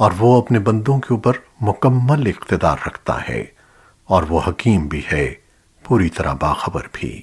اور وہ اپنے بندوں کے اوپر مکمل اقتدار رکھتا ہے اور وہ حکیم بھی ہے، پوری طرح باخبر بھی۔